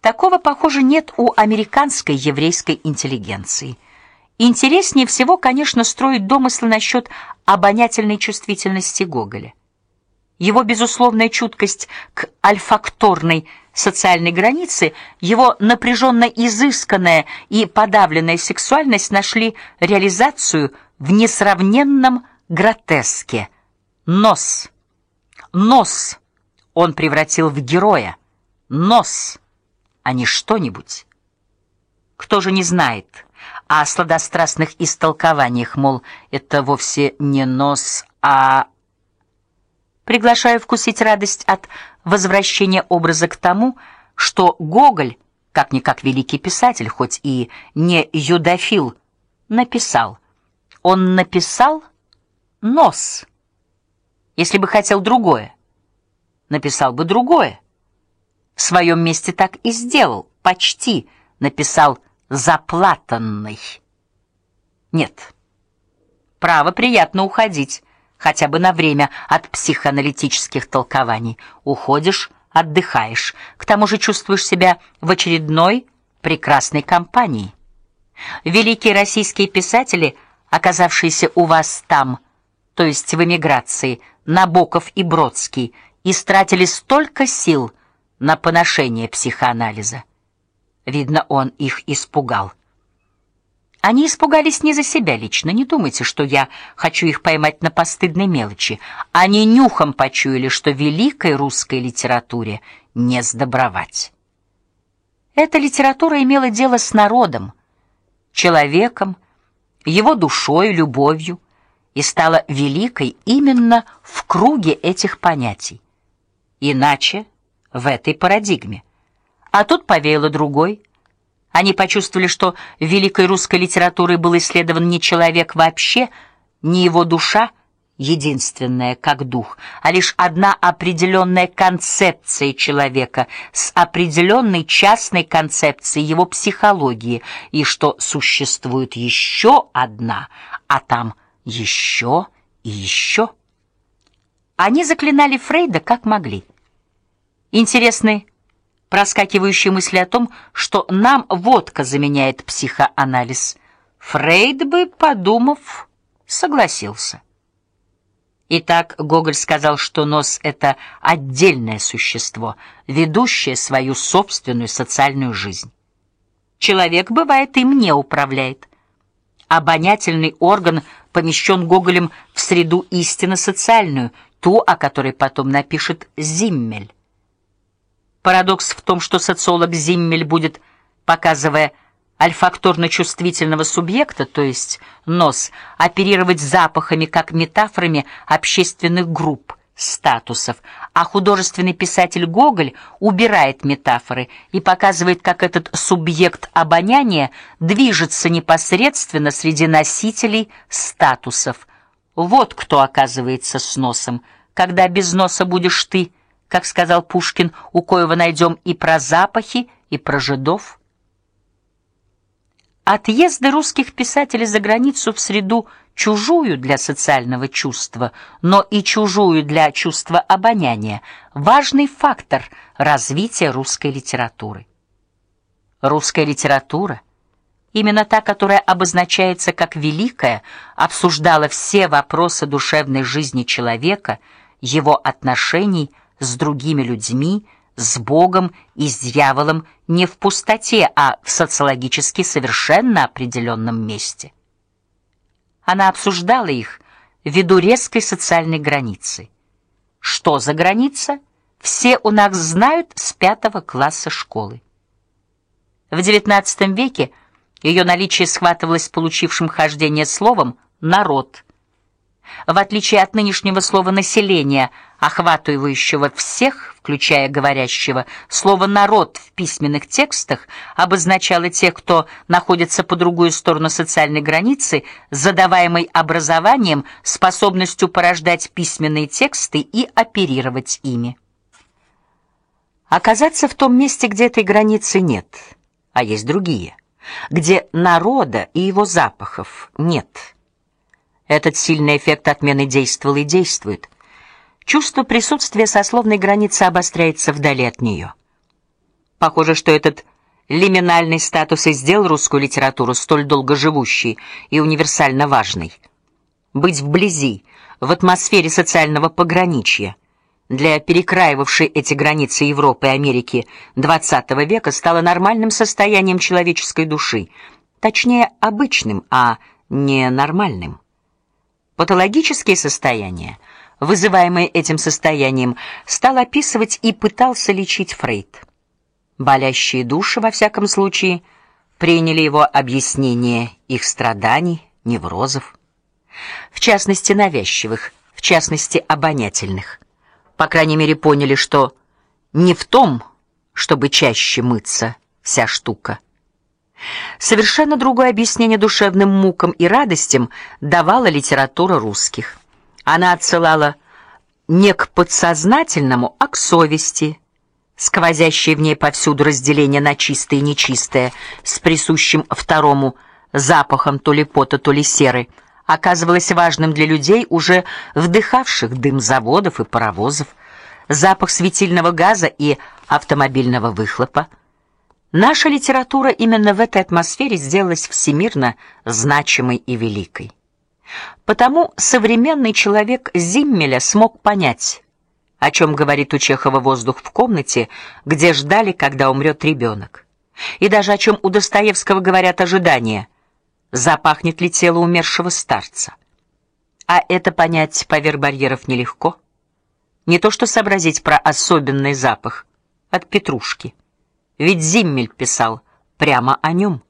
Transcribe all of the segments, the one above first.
Такого, похоже, нет у американской еврейской интеллигенции. Интереснее всего, конечно, строить домыслы насчет обонятельной чувствительности Гоголя. Его безусловная чуткость к альфакторной социальной границе, его напряженно изысканная и подавленная сексуальность нашли реализацию в несравненном гротеске. Нос. Нос он превратил в героя. Нос, а не что-нибудь. Кто же не знает о сладострастных истолкованиях, мол, это вовсе не нос, а приглашаю вкусить радость от возвращения образа к тому, что Гоголь, как никак великий писатель, хоть и не юдофил, написал. Он написал нос. Если бы хотел другое, написал бы другое. В своем месте так и сделал, почти написал заплатанный. Нет. Право приятно уходить хотя бы на время от психоаналитических толкований. Уходишь, отдыхаешь. К тому же чувствуешь себя в очередной прекрасной компании. Великие российские писатели, оказавшиеся у вас там, то есть в эмиграции, Набоков и Бродский, истратили столько сил на поношение психоанализа. Видно, он их испугал. Они испугались не за себя лично, не думайте, что я хочу их поймать на постыдной мелочи. Они нюхом почуяли, что великой русской литературе не сдобровать. Эта литература имела дело с народом, человеком, его душой, любовью и стала великой именно в круге этих понятий. Иначе в этой парадигме. А тут повеяло другой они почувствовали, что великой русской литературой был исследован не человек вообще, не его душа, единственная как дух, а лишь одна определенная концепция человека с определенной частной концепцией его психологии, и что существует еще одна, а там еще и еще. Они заклинали Фрейда как могли. Интересный проскакивающие мысли о том, что нам водка заменяет психоанализ. Фрейд бы, подумав, согласился. Итак, Гоголь сказал, что нос это отдельное существо, ведущее свою собственную социальную жизнь. Человек бывает им не управляет. Обонятельный орган помещен Гоголем в среду истинно социальную, ту, о которой потом напишет Зиммель. Парадокс в том, что социолог Зиммель будет, показывая альфакторно-чувствительного субъекта, то есть нос, оперировать запахами как метафорами общественных групп, статусов, а художественный писатель Гоголь убирает метафоры и показывает, как этот субъект обоняния движется непосредственно среди носителей статусов. Вот кто оказывается с носом. Когда без носа будешь ты, как сказал Пушкин, у коего найдем и про запахи, и про жидов. Отъезды русских писателей за границу в среду чужую для социального чувства, но и чужую для чувства обоняния важный фактор развития русской литературы. Русская литература именно та, которая обозначается как великая, обсуждала все вопросы душевной жизни человека, его отношений с другими людьми, с Богом и с дьяволом не в пустоте, а в социологически совершенно определенном месте. Она обсуждала их ввиду резкой социальной границы. Что за граница? Все у нас знают с пятого класса школы. В XIX веке ее наличие схватывалось получившим хождение словом народ в отличие от нынешнего слова население, охватывающего всех, включая говорящего, слово народ в письменных текстах обозначало тех, кто находится по другую сторону социальной границы, задаваемой образованием, способностью порождать письменные тексты и оперировать ими. Оказаться в том месте, где этой границы нет, а есть другие, где народа и его запахов нет. Этот сильный эффект отмены действовал и действует. Чувство присутствия сословной границы обостряется вдали от нее. Похоже, что этот лиминальный статус и сделал русскую литературу столь долго живущей и универсально важной. Быть вблизи, в атмосфере социального пограничья для перекраивавшей эти границы Европы и Америки XX века стало нормальным состоянием человеческой души, точнее, обычным, а не нормальным. Патологические состояния, вызываемые этим состоянием, стал описывать и пытался лечить Фрейд. Болящие души во всяком случае приняли его объяснение их страданий, неврозов, в частности навязчивых, в частности обонятельных. По крайней мере, поняли, что не в том, чтобы чаще мыться, вся штука. Совершенно другое объяснение душевным мукам и радостям давала литература русских. Она отсылала не к подсознательному, а к совести, сквозящее в ней повсюду разделение на чистое и нечистое, с присущим второму запахом то ли пота, то ли серы, оказывалось важным для людей, уже вдыхавших дым заводов и паровозов, запах светильного газа и автомобильного выхлопа. Наша литература именно в этой атмосфере сделалась всемирно значимой и великой. Потому современный человек Зиммеля смог понять, о чем говорит у Чехова воздух в комнате, где ждали, когда умрет ребенок, и даже о чем у Достоевского говорят ожидания, запахнет ли тело умершего старца. А это понять поверх барьеров нелегко. Не то что сообразить про особенный запах от петрушки. Ведь Зиммель писал прямо о нем.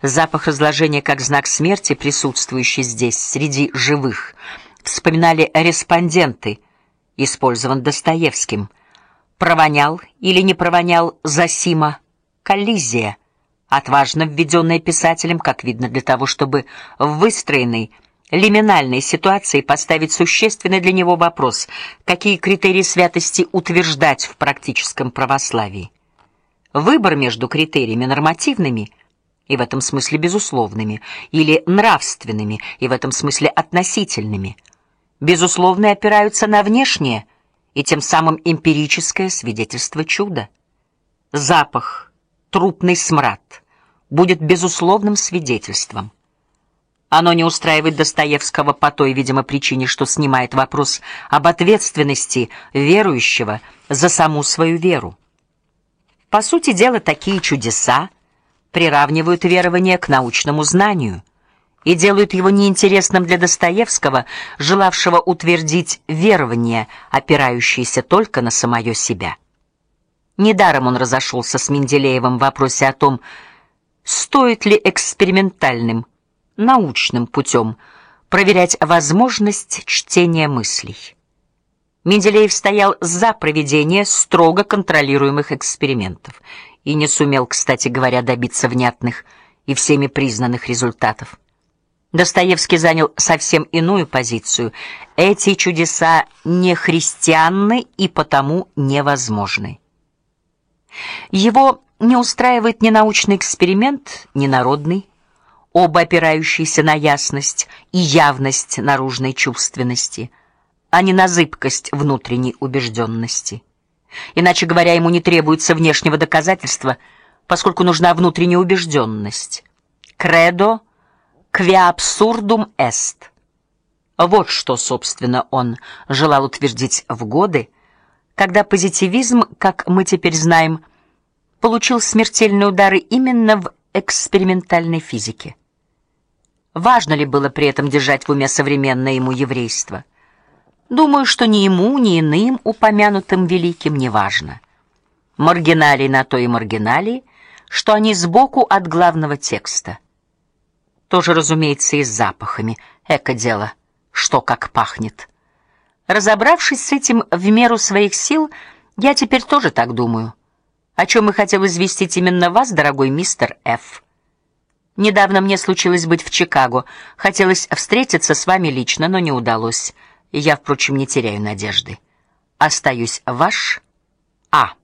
Запах разложения как знак смерти, присутствующий здесь среди живых, вспоминали респонденты, использован Достоевским. Провонял или не провонял Засима коллизия, отважно введенная писателем, как видно, для того, чтобы в выстроенной лиминальной ситуации поставить существенный для него вопрос: какие критерии святости утверждать в практическом православии? Выбор между критериями нормативными и в этом смысле безусловными или нравственными и в этом смысле относительными. Безусловные опираются на внешнее и тем самым эмпирическое свидетельство чуда. Запах, трупный смрад будет безусловным свидетельством. Оно не устраивает Достоевского по той, видимо, причине, что снимает вопрос об ответственности верующего за саму свою веру. По сути дела, такие чудеса приравнивают верование к научному знанию и делают его неинтересным для Достоевского, желавшего утвердить верование, опирающееся только на самое себя. Недаром он разошелся с Менделеевым в вопросе о том, стоит ли экспериментальным, научным путем проверять возможность чтения мыслей. Менделеев стоял за проведение строго контролируемых экспериментов и не сумел, кстати говоря, добиться внятных и всеми признанных результатов. Достоевский занял совсем иную позицию. Эти чудеса не христианны и потому невозможны. Его не устраивает ни научный эксперимент, ни народный, оба опирающиеся на ясность и явность наружной чувственности – а не на зыбкость внутренней убежденности. Иначе говоря, ему не требуется внешнего доказательства, поскольку нужна внутренняя убежденность. Quia absurdum est. Вот что, собственно, он желал утвердить в годы, когда позитивизм, как мы теперь знаем, получил смертельные удары именно в экспериментальной физике. Важно ли было при этом держать в уме современное ему еврейство? Думаю, что ни ему, ни иным упомянутым великим не важно. Маргиналии на то и маргиналии, что они сбоку от главного текста. Тоже, разумеется, и с запахами. Эко дело, что как пахнет. Разобравшись с этим в меру своих сил, я теперь тоже так думаю. О чем и хотел известить именно вас, дорогой мистер Ф. Недавно мне случилось быть в Чикаго. Хотелось встретиться с вами лично, но не удалось. Я, впрочем, не теряю надежды. Остаюсь ваш А.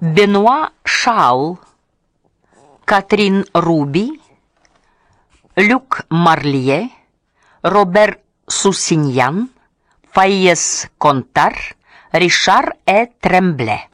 Бенуа Шаул, Катрин Руби, Люк Марлье, Робер Сусиньян, Фаиес Контар, Ришар э Трембле.